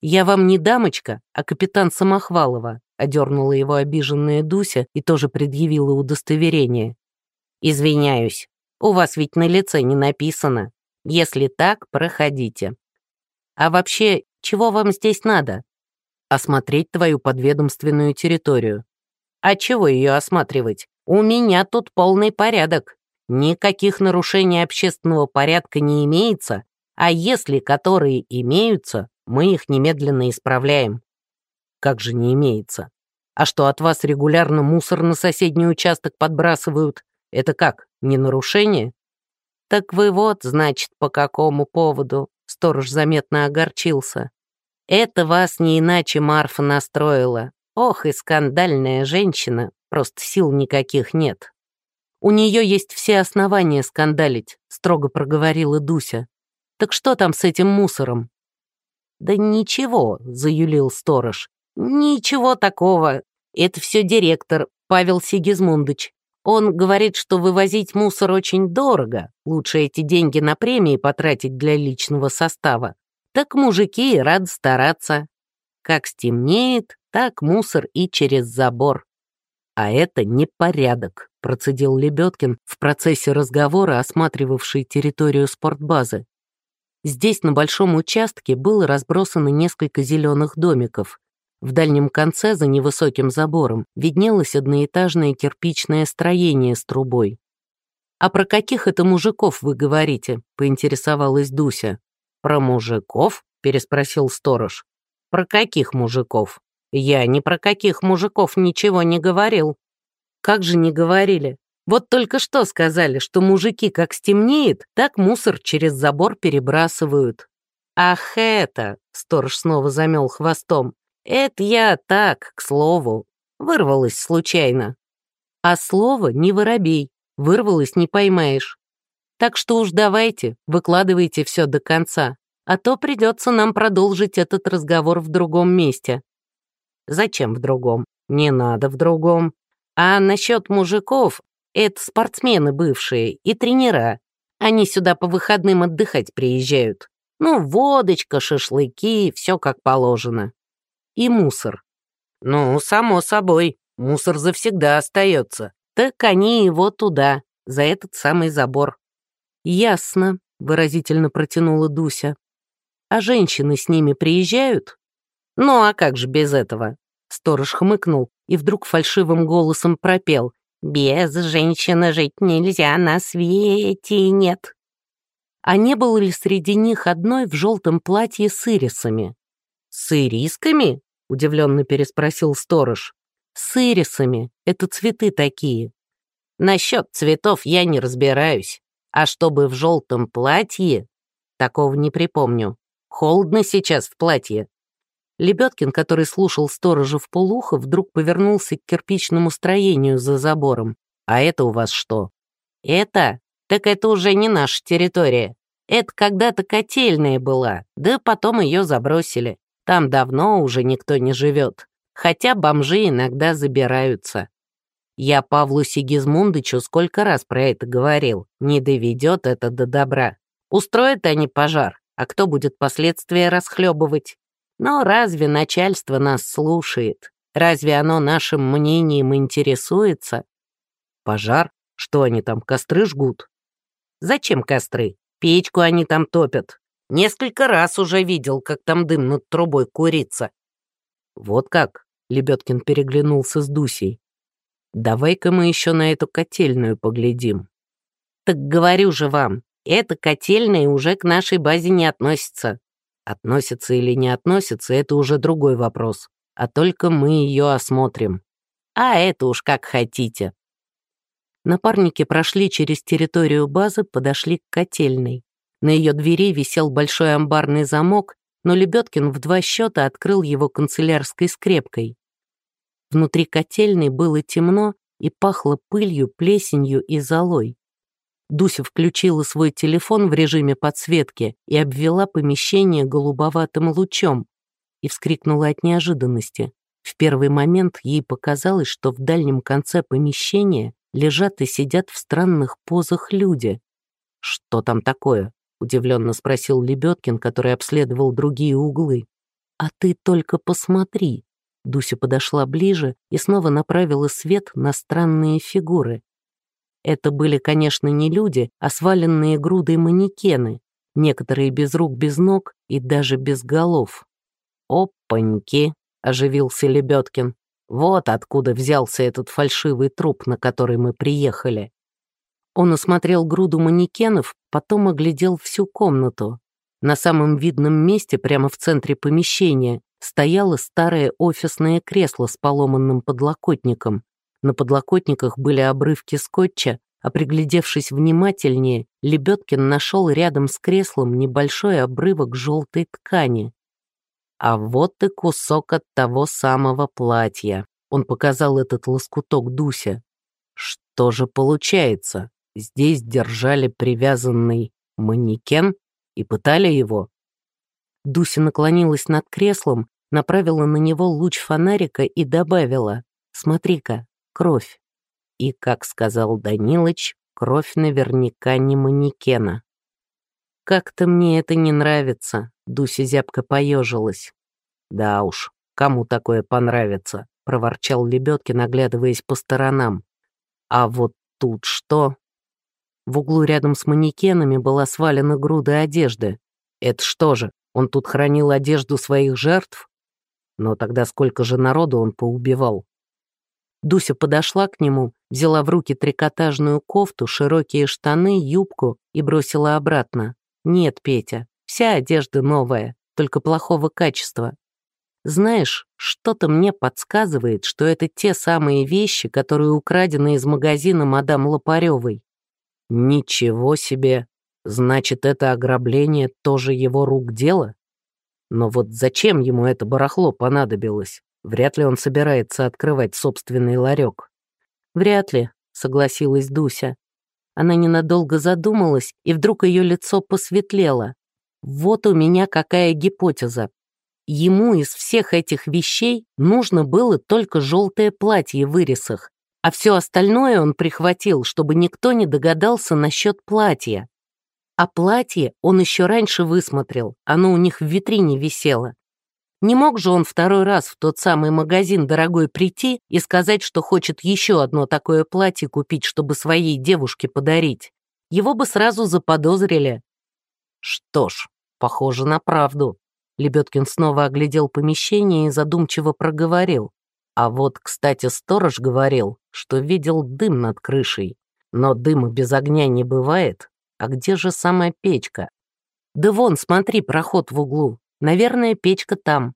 «Я вам не дамочка, а капитан Самохвалова», — одернула его обиженная Дуся и тоже предъявила удостоверение. «Извиняюсь, у вас ведь на лице не написано. Если так, проходите. А вообще, чего вам здесь надо?» «Осмотреть твою подведомственную территорию». «А чего ее осматривать? У меня тут полный порядок. Никаких нарушений общественного порядка не имеется, а если которые имеются, мы их немедленно исправляем. Как же не имеется? А что, от вас регулярно мусор на соседний участок подбрасывают? Это как, не нарушение? Так вы вот, значит, по какому поводу? Сторож заметно огорчился. Это вас не иначе Марфа настроила. Ох, и скандальная женщина, просто сил никаких нет. «У нее есть все основания скандалить», — строго проговорила Дуся. «Так что там с этим мусором?» «Да ничего», — заюлил сторож. «Ничего такого. Это все директор, Павел Сигизмундович. Он говорит, что вывозить мусор очень дорого. Лучше эти деньги на премии потратить для личного состава. Так мужики рады стараться. Как стемнеет, так мусор и через забор. А это непорядок, процедил Лебедкин в процессе разговора, осматривавший территорию спортбазы. Здесь на большом участке было разбросано несколько зеленых домиков. В дальнем конце, за невысоким забором, виднелось одноэтажное кирпичное строение с трубой. «А про каких это мужиков вы говорите?» — поинтересовалась Дуся. «Про мужиков?» — переспросил сторож. «Про каких мужиков?» Я ни про каких мужиков ничего не говорил. Как же не говорили? Вот только что сказали, что мужики как стемнеет, так мусор через забор перебрасывают. Ах это, сторож снова замел хвостом. Это я так, к слову. Вырвалось случайно. А слово не воробей. Вырвалось не поймаешь. Так что уж давайте, выкладывайте все до конца. А то придется нам продолжить этот разговор в другом месте. Зачем в другом? Не надо в другом. А насчет мужиков, это спортсмены бывшие и тренера. Они сюда по выходным отдыхать приезжают. Ну, водочка, шашлыки, все как положено. И мусор. Ну, само собой, мусор завсегда остается. Так они его туда, за этот самый забор. Ясно, выразительно протянула Дуся. А женщины с ними приезжают? «Ну а как же без этого?» Сторож хмыкнул и вдруг фальшивым голосом пропел. «Без женщины жить нельзя, на свете нет». А не было ли среди них одной в желтом платье с ирисами? «С ирисками?» — удивленно переспросил сторож. «С ирисами. Это цветы такие». «Насчет цветов я не разбираюсь. А чтобы в желтом платье? Такого не припомню. Холодно сейчас в платье. Лебедкин, который слушал сторожа в полухо, вдруг повернулся к кирпичному строению за забором. «А это у вас что?» «Это? Так это уже не наша территория. Это когда-то котельная была, да потом ее забросили. Там давно уже никто не живет. Хотя бомжи иногда забираются. Я Павлу Сигизмундычу сколько раз про это говорил. Не доведет это до добра. Устроят они пожар, а кто будет последствия расхлебывать? Но разве начальство нас слушает? Разве оно нашим мнением интересуется? Пожар? Что они там, костры жгут? Зачем костры? Печку они там топят. Несколько раз уже видел, как там дым над трубой курится. Вот как? Лебедкин переглянулся с Дусей. Давай-ка мы еще на эту котельную поглядим. Так говорю же вам, эта котельная уже к нашей базе не относится. Относится или не относится, это уже другой вопрос. А только мы ее осмотрим. А это уж как хотите. Напарники прошли через территорию базы, подошли к котельной. На ее двери висел большой амбарный замок, но Лебедкин в два счета открыл его канцелярской скрепкой. Внутри котельной было темно и пахло пылью, плесенью и золой. Дуся включила свой телефон в режиме подсветки и обвела помещение голубоватым лучом и вскрикнула от неожиданности. В первый момент ей показалось, что в дальнем конце помещения лежат и сидят в странных позах люди. «Что там такое?» — удивленно спросил Лебедкин, который обследовал другие углы. «А ты только посмотри!» Дуся подошла ближе и снова направила свет на странные фигуры. Это были, конечно, не люди, а сваленные грудой манекены, некоторые без рук, без ног и даже без голов. «Опаньки!» — оживился Лебедкин. «Вот откуда взялся этот фальшивый труп, на который мы приехали. Он осмотрел груду манекенов, потом оглядел всю комнату. На самом видном месте, прямо в центре помещения, стояло старое офисное кресло с поломанным подлокотником. На подлокотниках были обрывки скотча, а приглядевшись внимательнее, Лебедкин нашел рядом с креслом небольшой обрывок желтой ткани. А вот и кусок от того самого платья. Он показал этот лоскуток Дуся. Что же получается? Здесь держали привязанный манекен и пытали его. Дуся наклонилась над креслом, направила на него луч фонарика и добавила «Смотри-ка, кровь». И, как сказал Данилыч, кровь наверняка не манекена. «Как-то мне это не нравится», — Дуся зябко поежилась. «Да уж, кому такое понравится?» — проворчал Лебедкин, наглядываясь по сторонам. «А вот тут что?» В углу рядом с манекенами была свалена груда одежды. Это что же, он тут хранил одежду своих жертв? Но тогда сколько же народу он поубивал? Дуся подошла к нему, взяла в руки трикотажную кофту, широкие штаны, юбку и бросила обратно. «Нет, Петя, вся одежда новая, только плохого качества. Знаешь, что-то мне подсказывает, что это те самые вещи, которые украдены из магазина мадам Лопаревой. Ничего себе! Значит, это ограбление тоже его рук дело? Но вот зачем ему это барахло понадобилось? Вряд ли он собирается открывать собственный ларек. Вряд ли, согласилась Дуся. Она ненадолго задумалась, и вдруг ее лицо посветлело. Вот у меня какая гипотеза. Ему из всех этих вещей нужно было только желтое платье в вырисах, а все остальное он прихватил, чтобы никто не догадался насчет платья. А платье он еще раньше высмотрел, оно у них в витрине висело. Не мог же он второй раз в тот самый магазин дорогой прийти и сказать, что хочет еще одно такое платье купить, чтобы своей девушке подарить. Его бы сразу заподозрили. Что ж, похоже на правду. Лебедкин снова оглядел помещение и задумчиво проговорил. А вот, кстати, сторож говорил, что видел дым над крышей. Но дыма без огня не бывает. А где же самая печка? Да вон, смотри, проход в углу. Наверное, печка там.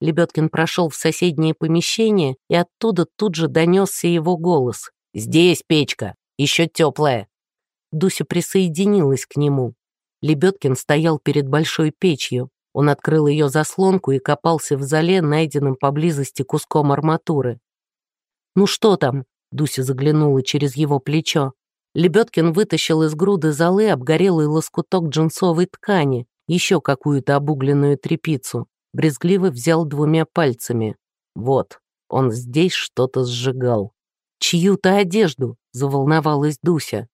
Лебедкин прошел в соседнее помещение, и оттуда тут же донесся его голос. «Здесь печка, еще теплая». Дуся присоединилась к нему. Лебедкин стоял перед большой печью. Он открыл ее заслонку и копался в зале, найденном поблизости куском арматуры. «Ну что там?» — Дуся заглянула через его плечо. Лебедкин вытащил из груды золы обгорелый лоскуток джинсовой ткани, еще какую-то обугленную тряпицу. Брезгливо взял двумя пальцами. Вот, он здесь что-то сжигал. «Чью-то одежду!» — заволновалась Дуся.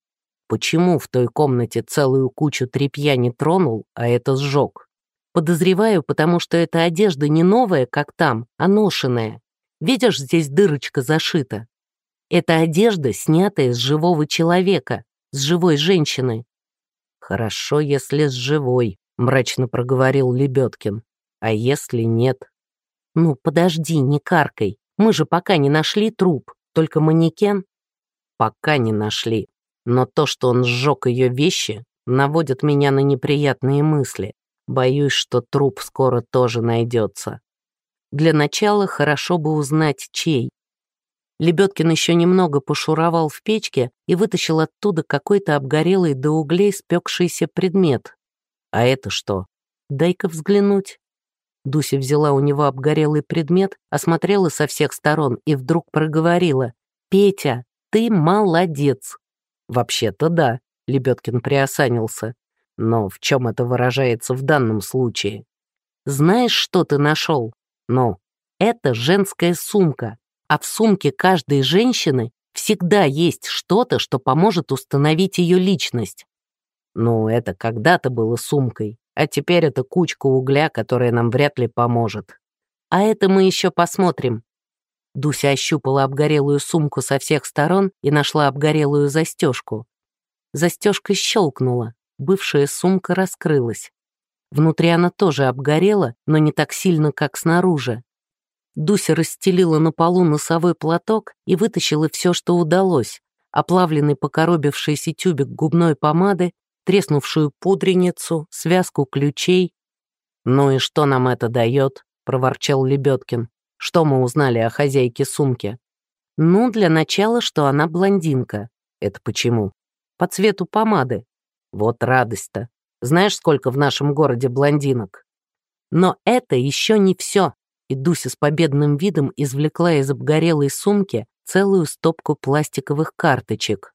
«Почему в той комнате целую кучу тряпья не тронул, а это сжег?» Подозреваю, потому что эта одежда не новая, как там, а ношенная. Видишь, здесь дырочка зашита. Это одежда, снятая с живого человека, с живой женщины. Хорошо, если с живой, мрачно проговорил Лебедкин. А если нет? Ну, подожди, не каркай. Мы же пока не нашли труп, только манекен. Пока не нашли. Но то, что он сжег ее вещи, наводит меня на неприятные мысли. Боюсь, что труп скоро тоже найдется. Для начала хорошо бы узнать, чей. Лебедкин еще немного пошуровал в печке и вытащил оттуда какой-то обгорелый до углей спекшийся предмет. А это что? Дай-ка взглянуть. Дуся взяла у него обгорелый предмет, осмотрела со всех сторон и вдруг проговорила. «Петя, ты молодец!» «Вообще-то да», — Лебедкин приосанился. «Но в чем это выражается в данном случае?» «Знаешь, что ты нашел?» «Ну, это женская сумка, а в сумке каждой женщины всегда есть что-то, что поможет установить ее личность». «Ну, это когда-то было сумкой, а теперь это кучка угля, которая нам вряд ли поможет. А это мы еще посмотрим. Дуся ощупала обгорелую сумку со всех сторон и нашла обгорелую застежку. Застежка щелкнула, бывшая сумка раскрылась. Внутри она тоже обгорела, но не так сильно, как снаружи. Дуся расстелила на полу носовой платок и вытащила все, что удалось. Оплавленный покоробившийся тюбик губной помады, треснувшую пудреницу, связку ключей. «Ну и что нам это дает?» — проворчал Лебедкин. «Что мы узнали о хозяйке сумки?» «Ну, для начала, что она блондинка». «Это почему?» «По цвету помады». «Вот радость-то. Знаешь, сколько в нашем городе блондинок?» «Но это еще не все», и Дуся с победным видом извлекла из обгорелой сумки целую стопку пластиковых карточек.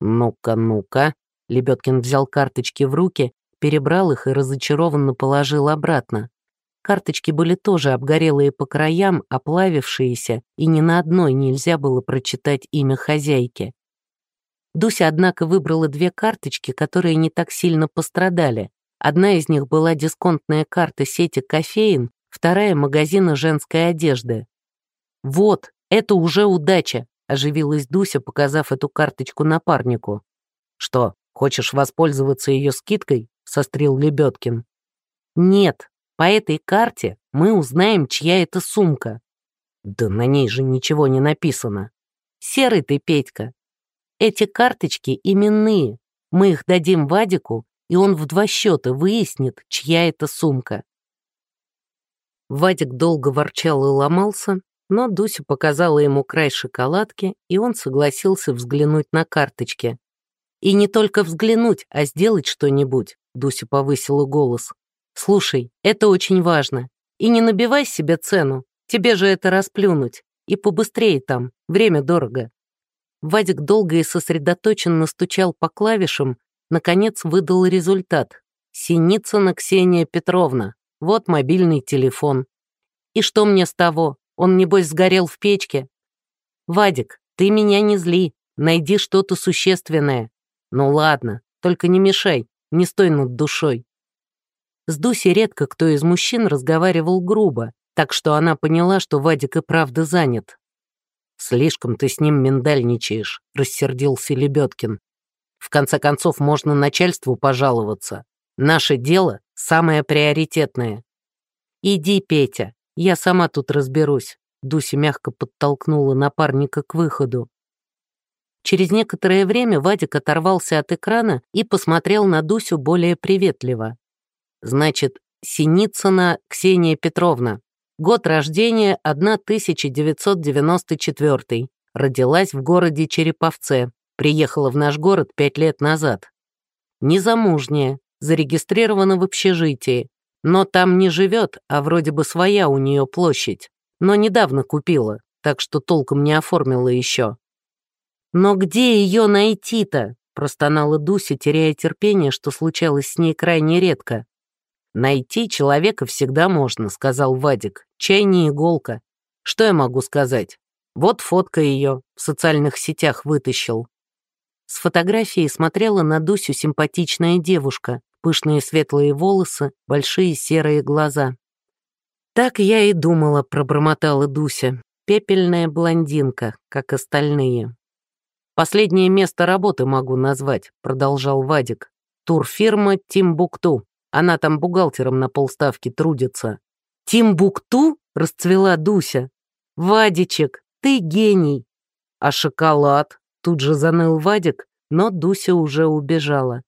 «Ну-ка, ну-ка», Лебедкин взял карточки в руки, перебрал их и разочарованно положил обратно. Карточки были тоже обгорелые по краям, оплавившиеся, и ни на одной нельзя было прочитать имя хозяйки. Дуся, однако, выбрала две карточки, которые не так сильно пострадали. Одна из них была дисконтная карта сети «Кофеин», вторая — магазина женской одежды. «Вот, это уже удача», — оживилась Дуся, показав эту карточку напарнику. «Что, «Хочешь воспользоваться ее скидкой?» — сострил Лебедкин. «Нет, по этой карте мы узнаем, чья это сумка». «Да на ней же ничего не написано». «Серый ты, Петька. Эти карточки именные. Мы их дадим Вадику, и он в два счета выяснит, чья это сумка». Вадик долго ворчал и ломался, но Дуся показала ему край шоколадки, и он согласился взглянуть на карточки. И не только взглянуть, а сделать что-нибудь», — Дуся повысила голос. «Слушай, это очень важно. И не набивай себе цену, тебе же это расплюнуть. И побыстрее там, время дорого». Вадик долго и сосредоточенно стучал по клавишам, наконец выдал результат. «Синицына Ксения Петровна. Вот мобильный телефон». «И что мне с того? Он, небось, сгорел в печке?» «Вадик, ты меня не зли. Найди что-то существенное. «Ну ладно, только не мешай, не стой над душой». С Дусей редко кто из мужчин разговаривал грубо, так что она поняла, что Вадик и правда занят. «Слишком ты с ним миндальничаешь», — рассердился Лебедкин. «В конце концов, можно начальству пожаловаться. Наше дело самое приоритетное». «Иди, Петя, я сама тут разберусь», — Дуся мягко подтолкнула напарника к выходу. Через некоторое время Вадик оторвался от экрана и посмотрел на Дусю более приветливо. «Значит, Синицына Ксения Петровна. Год рождения 1994. Родилась в городе Череповце. Приехала в наш город пять лет назад. Незамужняя, зарегистрирована в общежитии. Но там не живет, а вроде бы своя у нее площадь. Но недавно купила, так что толком не оформила еще. «Но где ее найти-то?» — простонала Дуся, теряя терпение, что случалось с ней крайне редко. «Найти человека всегда можно», — сказал Вадик. «Чай не иголка. Что я могу сказать? Вот фотка ее, в социальных сетях вытащил». С фотографией смотрела на Дусю симпатичная девушка, пышные светлые волосы, большие серые глаза. «Так я и думала», — пробормотала Дуся. «Пепельная блондинка, как остальные». «Последнее место работы могу назвать», — продолжал Вадик. «Турфирма Тимбукту. Она там бухгалтером на полставки трудится». «Тимбукту?» — расцвела Дуся. «Вадичек, ты гений!» «А шоколад?» — тут же заныл Вадик, но Дуся уже убежала.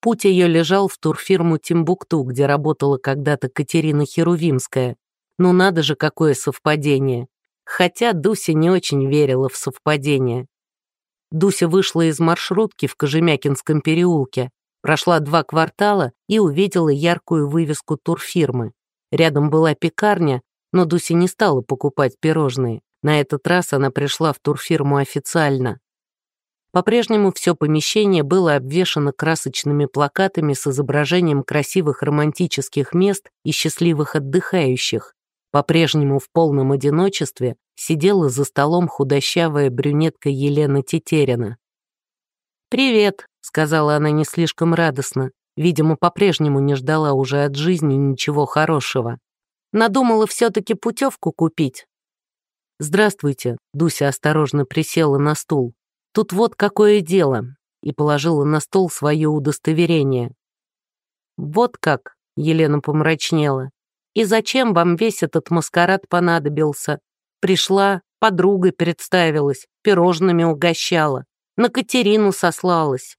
Путь ее лежал в турфирму Тимбукту, где работала когда-то Катерина Херувимская. Ну надо же, какое совпадение. Хотя Дуся не очень верила в совпадение. Дуся вышла из маршрутки в Кожемякинском переулке, прошла два квартала и увидела яркую вывеску турфирмы. Рядом была пекарня, но Дуся не стала покупать пирожные. На этот раз она пришла в турфирму официально. По-прежнему все помещение было обвешано красочными плакатами с изображением красивых романтических мест и счастливых отдыхающих. По-прежнему в полном одиночестве сидела за столом худощавая брюнетка Елена Тетерина. «Привет», — сказала она не слишком радостно, видимо, по-прежнему не ждала уже от жизни ничего хорошего. Надумала все-таки путевку купить. «Здравствуйте», — Дуся осторожно присела на стул. Тут вот какое дело, и положила на стол свое удостоверение. Вот как, Елена помрачнела. И зачем вам весь этот маскарад понадобился? Пришла, подругой представилась, пирожными угощала, на Катерину сослалась.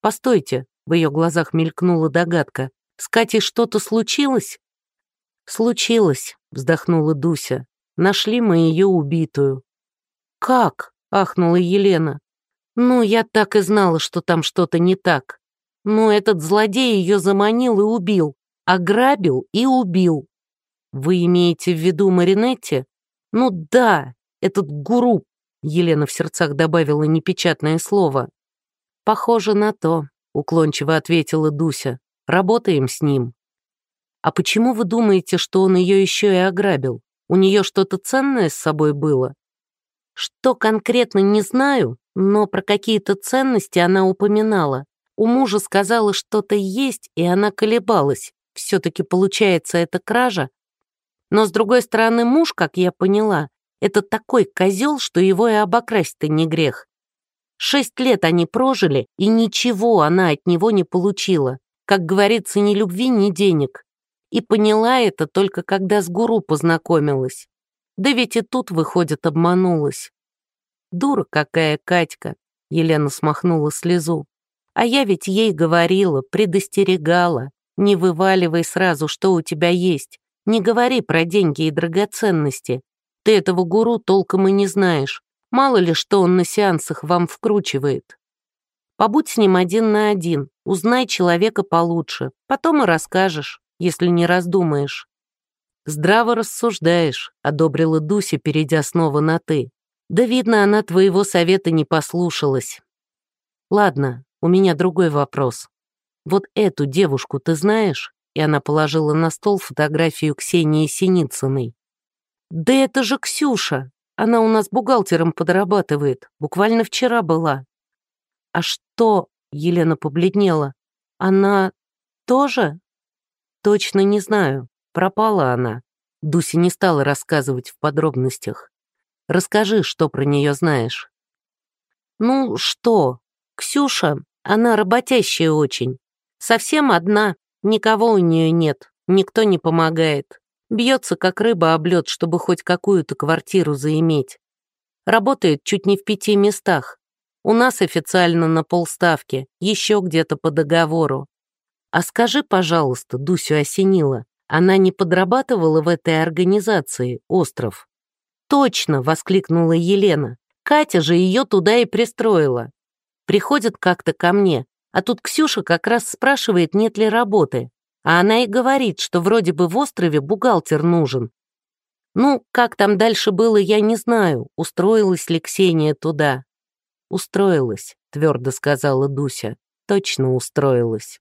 Постойте, в ее глазах мелькнула догадка. С Катей что-то случилось? Случилось, вздохнула Дуся. Нашли мы ее убитую. Как? — ахнула Елена. «Ну, я так и знала, что там что-то не так. Но этот злодей ее заманил и убил, ограбил и убил. Вы имеете в виду Маринетти? Ну да, этот гуру, Елена в сердцах добавила непечатное слово. Похоже на то, уклончиво ответила Дуся. Работаем с ним. А почему вы думаете, что он ее еще и ограбил? У нее что-то ценное с собой было? Что конкретно не знаю, но про какие-то ценности она упоминала. У мужа сказала что-то есть, и она колебалась. Все-таки получается это кража. Но с другой стороны, муж, как я поняла, это такой козел, что его и обокрасть-то не грех. Шесть лет они прожили, и ничего она от него не получила. Как говорится, ни любви, ни денег. И поняла это только когда с гуру познакомилась. Да ведь и тут, выходит, обманулась. Дура какая Катька, Елена смахнула слезу. А я ведь ей говорила, предостерегала. Не вываливай сразу, что у тебя есть. Не говори про деньги и драгоценности. Ты этого гуру толком и не знаешь. Мало ли, что он на сеансах вам вкручивает. Побудь с ним один на один, узнай человека получше, потом и расскажешь, если не раздумаешь. «Здраво рассуждаешь», — одобрила Дуся, перейдя снова на «ты». «Да видно, она твоего совета не послушалась». «Ладно, у меня другой вопрос. Вот эту девушку ты знаешь?» И она положила на стол фотографию Ксении Синицыной. «Да это же Ксюша! Она у нас бухгалтером подрабатывает. Буквально вчера была». «А что?» — Елена побледнела. «Она тоже?» «Точно не знаю. Пропала она. Дуся не стала рассказывать в подробностях. Расскажи, что про нее знаешь. Ну, что? Ксюша, она работящая очень. Совсем одна, никого у нее нет, никто не помогает. Бьется, как рыба об лед, чтобы хоть какую-то квартиру заиметь. Работает чуть не в пяти местах. У нас официально на полставки, еще где-то по договору. А скажи, пожалуйста, Дусю осенила, она не подрабатывала в этой организации, остров. «Точно!» — воскликнула Елена. «Катя же ее туда и пристроила. Приходит как-то ко мне, а тут Ксюша как раз спрашивает, нет ли работы. А она и говорит, что вроде бы в острове бухгалтер нужен. Ну, как там дальше было, я не знаю, устроилась ли Ксения туда. «Устроилась», — твердо сказала Дуся. «Точно устроилась».